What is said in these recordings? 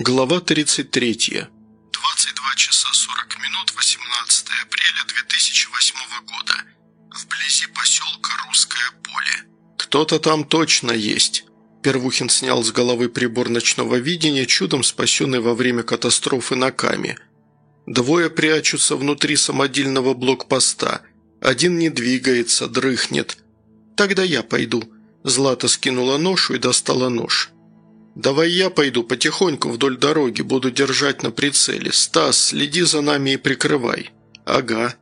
Глава 33. 22 часа 40 минут 18 апреля 2008 года. Вблизи поселка Русское поле. «Кто-то там точно есть». Первухин снял с головы прибор ночного видения, чудом спасенный во время катастрофы на Каме. Двое прячутся внутри самодельного блокпоста. Один не двигается, дрыхнет. «Тогда я пойду». Злата скинула ношу и достала нож. «Давай я пойду потихоньку вдоль дороги, буду держать на прицеле. Стас, следи за нами и прикрывай». «Ага».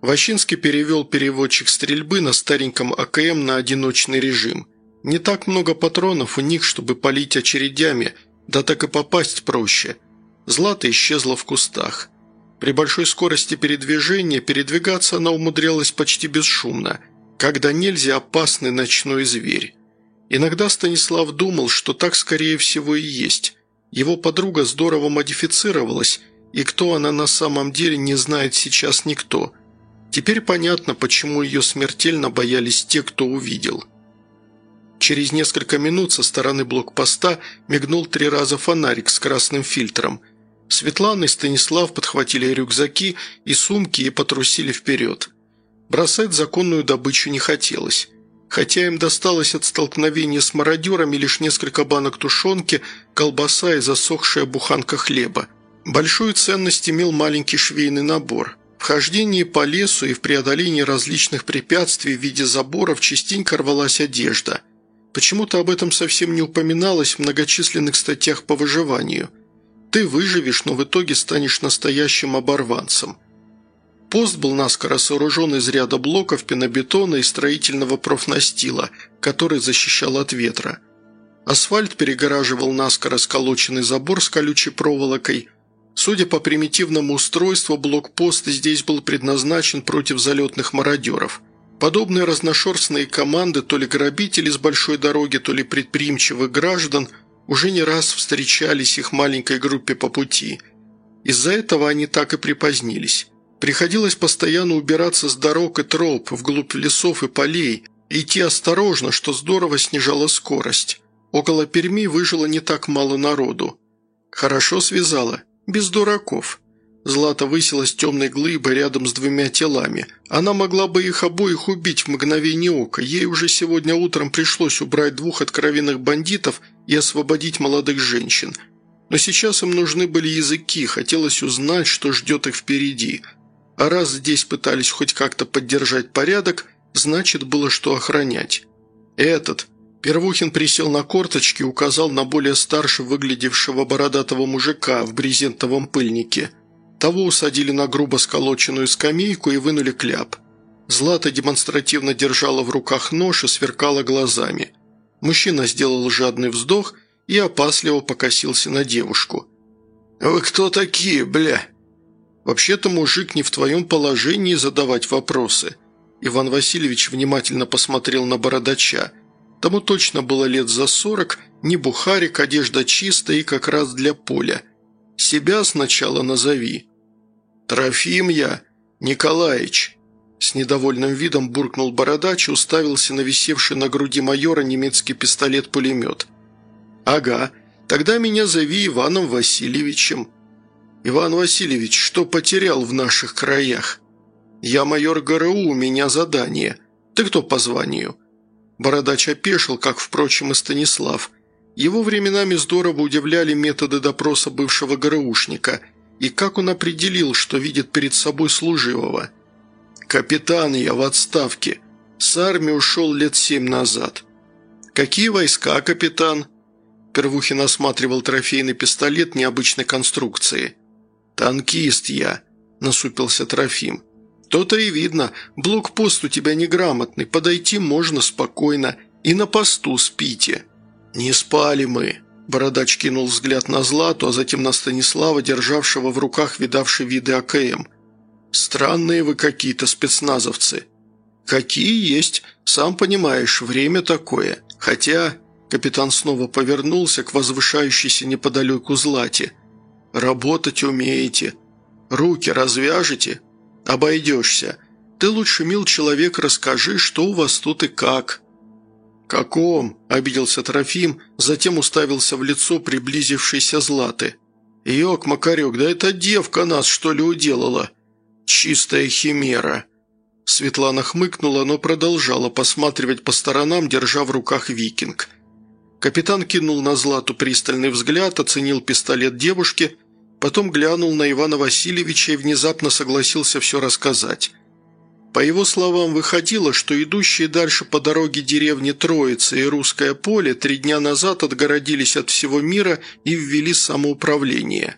Ващинский перевел переводчик стрельбы на стареньком АКМ на одиночный режим. Не так много патронов у них, чтобы палить очередями, да так и попасть проще. Злата исчезла в кустах. При большой скорости передвижения передвигаться она умудрялась почти бесшумно, когда нельзя опасный ночной зверь. Иногда Станислав думал, что так скорее всего и есть. Его подруга здорово модифицировалась, и кто она на самом деле не знает сейчас никто. Теперь понятно, почему ее смертельно боялись те, кто увидел. Через несколько минут со стороны блокпоста мигнул три раза фонарик с красным фильтром. Светлана и Станислав подхватили рюкзаки и сумки и потрусили вперед. Бросать законную добычу не хотелось. Хотя им досталось от столкновения с мародерами лишь несколько банок тушенки, колбаса и засохшая буханка хлеба. Большую ценность имел маленький швейный набор. В хождении по лесу и в преодолении различных препятствий в виде заборов частенько рвалась одежда. Почему-то об этом совсем не упоминалось в многочисленных статьях по выживанию. Ты выживешь, но в итоге станешь настоящим оборванцем – Пост был наскоро сооружен из ряда блоков пенобетона и строительного профнастила, который защищал от ветра. Асфальт перегораживал наскоро сколоченный забор с колючей проволокой. Судя по примитивному устройству, блокпост здесь был предназначен против залетных мародеров. Подобные разношерстные команды то ли грабителей с большой дороги, то ли предприимчивых граждан уже не раз встречались их маленькой группе по пути. Из-за этого они так и припозднились. Приходилось постоянно убираться с дорог и троп, вглубь лесов и полей, идти осторожно, что здорово снижало скорость. Около Перми выжило не так мало народу. Хорошо связала, без дураков. Злата высилась темной глыбой рядом с двумя телами. Она могла бы их обоих убить в мгновение ока. Ей уже сегодня утром пришлось убрать двух откровенных бандитов и освободить молодых женщин. Но сейчас им нужны были языки, хотелось узнать, что ждет их впереди – а раз здесь пытались хоть как-то поддержать порядок, значит, было что охранять. Этот. Первухин присел на корточки и указал на более старше выглядевшего бородатого мужика в брезентовом пыльнике. Того усадили на грубо сколоченную скамейку и вынули кляп. Злата демонстративно держала в руках нож и сверкала глазами. Мужчина сделал жадный вздох и опасливо покосился на девушку. «Вы кто такие, бля?» «Вообще-то, мужик, не в твоем положении задавать вопросы». Иван Васильевич внимательно посмотрел на бородача. Тому точно было лет за сорок, не бухарик, одежда чистая и как раз для поля. «Себя сначала назови». «Трофим я, Николаич». С недовольным видом буркнул бородач и уставился на висевший на груди майора немецкий пистолет-пулемет. «Ага, тогда меня зови Иваном Васильевичем». «Иван Васильевич, что потерял в наших краях?» «Я майор ГРУ, у меня задание. Ты кто по званию?» Бородач опешил, как, впрочем, и Станислав. Его временами здорово удивляли методы допроса бывшего ГРУшника и как он определил, что видит перед собой служивого. «Капитан я в отставке. С армии ушел лет семь назад». «Какие войска, капитан?» Первухин осматривал трофейный пистолет необычной конструкции. «Танкист я», – насупился Трофим. «То-то и видно, блокпост у тебя неграмотный, подойти можно спокойно, и на посту спите». «Не спали мы», – Бородач кинул взгляд на Злату, а затем на Станислава, державшего в руках видавший виды АКМ. «Странные вы какие-то спецназовцы». «Какие есть, сам понимаешь, время такое. Хотя...» Капитан снова повернулся к возвышающейся неподалеку Злате – Работать умеете. Руки развяжете? Обойдешься. Ты лучше, мил человек, расскажи, что у вас тут и как». «Каком?» – обиделся Трофим, затем уставился в лицо приблизившейся Златы. «Ёк, Макарек, да эта девка нас, что ли, уделала?» «Чистая химера». Светлана хмыкнула, но продолжала посматривать по сторонам, держа в руках викинг. Капитан кинул на Злату пристальный взгляд, оценил пистолет девушки, потом глянул на Ивана Васильевича и внезапно согласился все рассказать. По его словам, выходило, что идущие дальше по дороге деревни Троица и Русское поле три дня назад отгородились от всего мира и ввели самоуправление.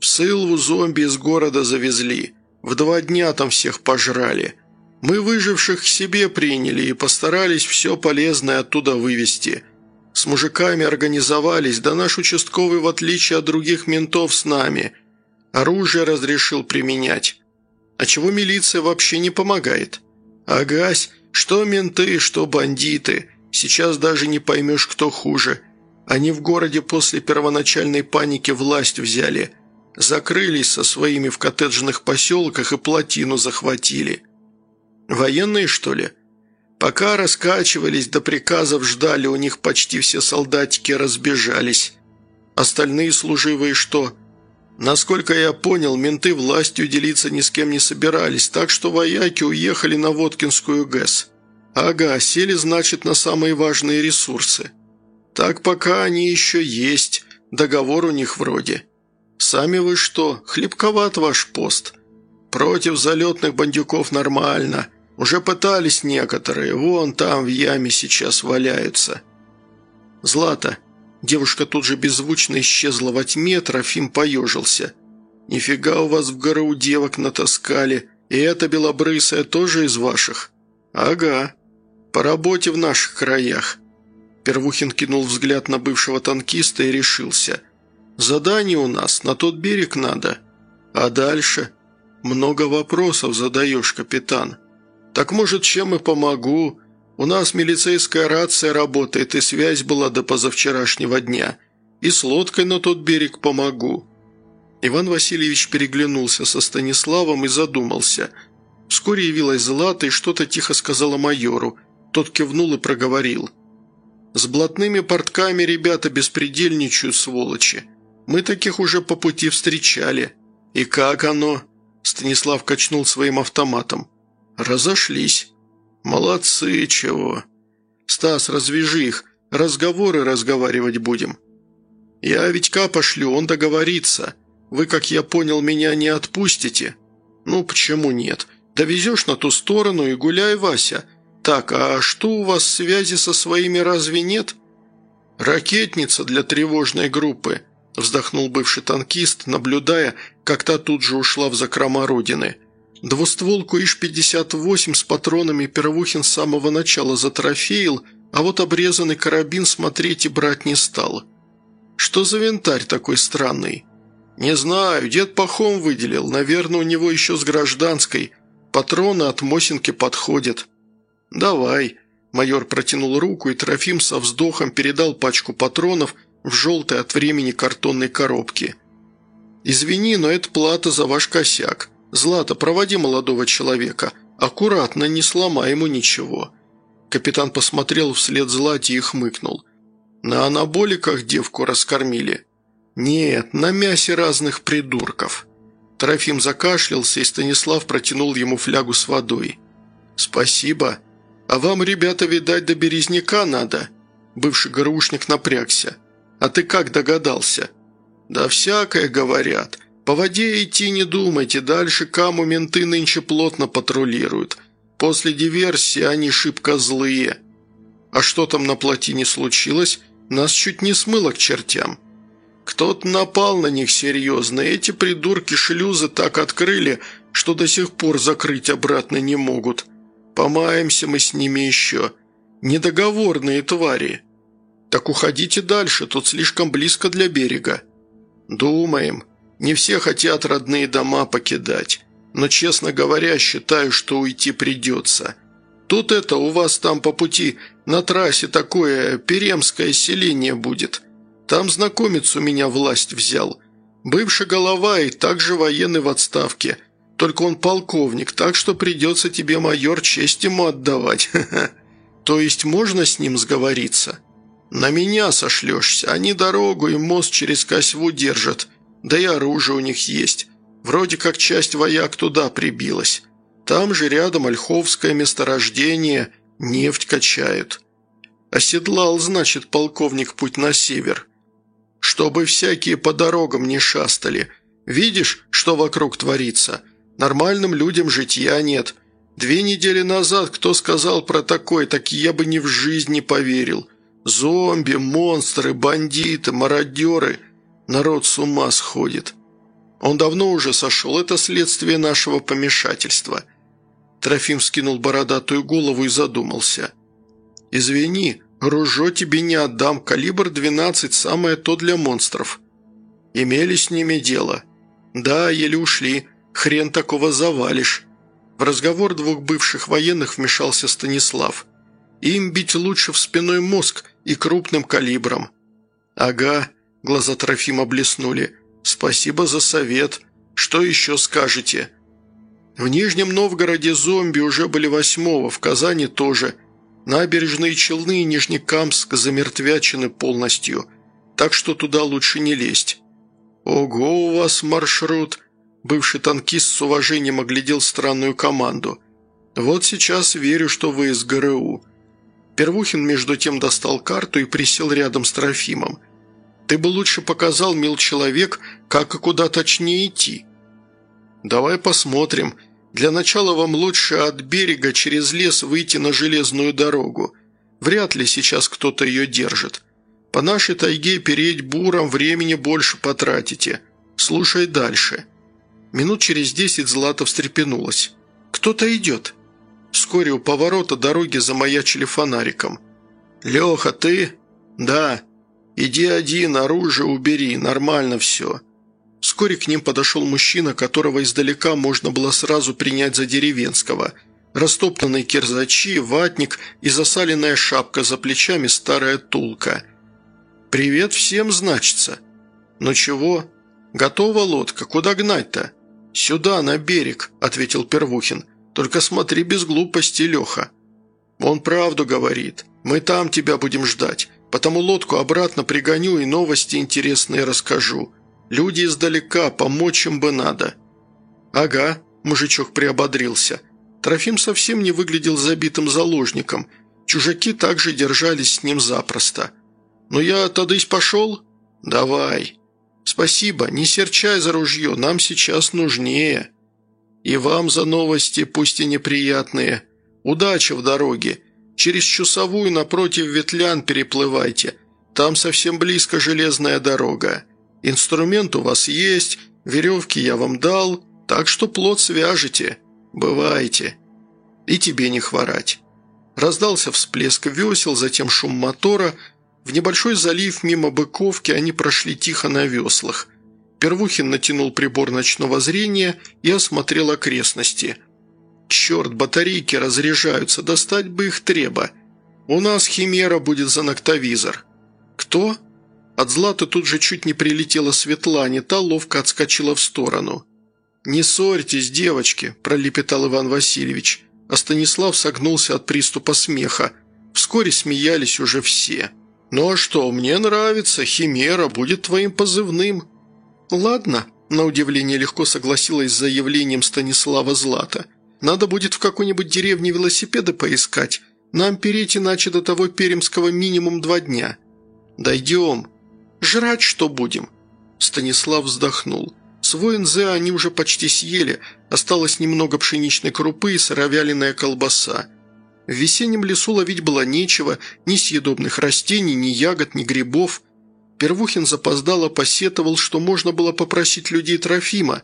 В Сылву зомби из города завезли. В два дня там всех пожрали. Мы выживших к себе приняли и постарались все полезное оттуда вывести. С мужиками организовались, да наш участковый, в отличие от других ментов, с нами. Оружие разрешил применять. А чего милиция вообще не помогает? Агась, что менты, что бандиты. Сейчас даже не поймешь, кто хуже. Они в городе после первоначальной паники власть взяли. Закрылись со своими в коттеджных поселках и плотину захватили. Военные, что ли? Пока раскачивались, до приказов ждали, у них почти все солдатики разбежались. Остальные служивые что? Насколько я понял, менты властью делиться ни с кем не собирались, так что вояки уехали на Воткинскую ГЭС. Ага, сели, значит, на самые важные ресурсы. Так пока они еще есть, договор у них вроде. Сами вы что, хлебковат ваш пост. Против залетных бандюков нормально. Уже пытались некоторые, вон там в яме сейчас валяются. Злата, Девушка тут же беззвучно исчезла во тьме, Трофим поежился. «Нифига у вас в гору девок натаскали, и эта белобрысая тоже из ваших?» «Ага. По работе в наших краях». Первухин кинул взгляд на бывшего танкиста и решился. «Задание у нас, на тот берег надо. А дальше?» «Много вопросов задаешь, капитан». «Так, может, чем и помогу?» У нас милицейская рация работает, и связь была до позавчерашнего дня. И с лодкой на тот берег помогу». Иван Васильевич переглянулся со Станиславом и задумался. Вскоре явилась Злата и что-то тихо сказала майору. Тот кивнул и проговорил. «С блатными портками ребята беспредельничают, сволочи. Мы таких уже по пути встречали. И как оно?» Станислав качнул своим автоматом. «Разошлись». «Молодцы, чего!» «Стас, развяжи их, разговоры разговаривать будем». «Я Витька пошлю, он договорится. Вы, как я понял, меня не отпустите?» «Ну, почему нет? Довезешь на ту сторону и гуляй, Вася. Так, а что у вас связи со своими разве нет?» «Ракетница для тревожной группы», – вздохнул бывший танкист, наблюдая, как та тут же ушла в закрома родины – Двустволку ИШ-58 с патронами Первухин с самого начала затрофеил, а вот обрезанный карабин смотреть и брать не стал. Что за винтарь такой странный? Не знаю, дед Пахом выделил, наверное, у него еще с гражданской. Патроны от Мосинки подходят. Давай. Майор протянул руку, и Трофим со вздохом передал пачку патронов в желтой от времени картонной коробке. «Извини, но это плата за ваш косяк. «Злата, проводи молодого человека. Аккуратно, не сломай ему ничего». Капитан посмотрел вслед Злате и хмыкнул. «На анаболиках девку раскормили?» «Нет, на мясе разных придурков». Трофим закашлялся, и Станислав протянул ему флягу с водой. «Спасибо. А вам, ребята, видать, до березняка надо?» Бывший горушник напрягся. «А ты как догадался?» «Да всякое говорят. По воде идти не думайте, дальше Каму менты нынче плотно патрулируют. После диверсии они шибко злые. А что там на плотине случилось? Нас чуть не смыло к чертям. Кто-то напал на них серьезно, эти придурки шлюзы так открыли, что до сих пор закрыть обратно не могут. Помаемся мы с ними еще. Недоговорные твари. Так уходите дальше, тут слишком близко для берега. Думаем. Не все хотят родные дома покидать, но, честно говоря, считаю, что уйти придется. Тут это у вас там по пути на трассе такое перемское селение будет. Там знакомец у меня власть взял. Бывший голова и также военный в отставке. Только он полковник, так что придется тебе, майор, честь ему отдавать. То есть можно с ним сговориться? На меня сошлешься, они дорогу и мост через Косьву держат, да и оружие у них есть. Вроде как часть вояк туда прибилась. Там же рядом Ольховское месторождение, нефть качают. Оседлал, значит, полковник путь на север. Чтобы всякие по дорогам не шастали. Видишь, что вокруг творится? Нормальным людям житья нет. Две недели назад кто сказал про такое, так я бы ни в жизни поверил. Зомби, монстры, бандиты, мародеры. Народ с ума сходит. Он давно уже сошел, это следствие нашего помешательства. Трофим скинул бородатую голову и задумался. «Извини, ружо тебе не отдам, калибр 12 самое то для монстров. Имели с ними дело. Да, еле ушли, хрен такого завалишь». В разговор двух бывших военных вмешался Станислав. «Им бить лучше в спиной мозг и крупным калибром». «Ага», – глаза Трофима блеснули. «Спасибо за совет. Что еще скажете?» «В Нижнем Новгороде зомби уже были восьмого, в Казани тоже. Набережные Челны и Нижнекамск замертвячены полностью, так что туда лучше не лезть». «Ого у вас маршрут!» Бывший танкист с уважением оглядел странную команду. «Вот сейчас верю, что вы из ГРУ». Первухин между тем достал карту и присел рядом с Трофимом. «Ты бы лучше показал, мил человек, как и куда точнее идти». «Давай посмотрим. Для начала вам лучше от берега через лес выйти на железную дорогу. Вряд ли сейчас кто-то ее держит. По нашей тайге переть буром времени больше потратите. Слушай дальше». Минут через десять Злата встрепенулась. «Кто-то идет». Вскоре у поворота дороги замаячили фонариком. «Леха, ты?» «Да». «Иди один, оружие убери, нормально все». Вскоре к ним подошел мужчина, которого издалека можно было сразу принять за деревенского. Растоптанные кирзачи, ватник и засаленная шапка за плечами старая тулка. «Привет всем, значится». «Ну чего? Готова лодка? Куда гнать-то?» «Сюда, на берег», – ответил Первухин. «Только смотри без глупости, Леха». «Он правду говорит. Мы там тебя будем ждать. Потому лодку обратно пригоню и новости интересные расскажу. Люди издалека, помочь им бы надо». «Ага», – мужичок приободрился. Трофим совсем не выглядел забитым заложником. Чужаки также держались с ним запросто. «Ну я тадысь пошел?» «Давай». «Спасибо, не серчай за ружье, нам сейчас нужнее. И вам за новости, пусть и неприятные. Удачи в дороге. Через Чусовую напротив Ветлян переплывайте. Там совсем близко железная дорога. Инструмент у вас есть, веревки я вам дал, так что плод свяжете. Бывайте. И тебе не хворать». Раздался всплеск весел, затем шум мотора – в небольшой залив мимо Быковки они прошли тихо на веслах. Первухин натянул прибор ночного зрения и осмотрел окрестности. «Черт, батарейки разряжаются, достать бы их треба. У нас химера будет за ноктовизор». «Кто?» От Златы тут же чуть не прилетела Светлане, та ловко отскочила в сторону. «Не ссорьтесь, девочки», – пролепетал Иван Васильевич, а Станислав согнулся от приступа смеха. Вскоре смеялись уже все. «Ну а что, мне нравится, Химера будет твоим позывным». «Ладно», – на удивление легко согласилась с заявлением Станислава Злата. «Надо будет в какой-нибудь деревне велосипеды поискать. Нам перейти иначе до того Перемского минимум два дня». «Дойдем. Жрать что будем?» Станислав вздохнул. Свой НЗ они уже почти съели, осталось немного пшеничной крупы и сыровяленая колбаса. В весеннем лесу ловить было нечего, ни съедобных растений, ни ягод, ни грибов. Первухин запоздало посетовал, что можно было попросить людей Трофима,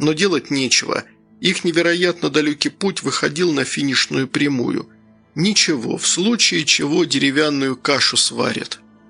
но делать нечего. Их невероятно далекий путь выходил на финишную прямую. Ничего, в случае чего деревянную кашу сварят.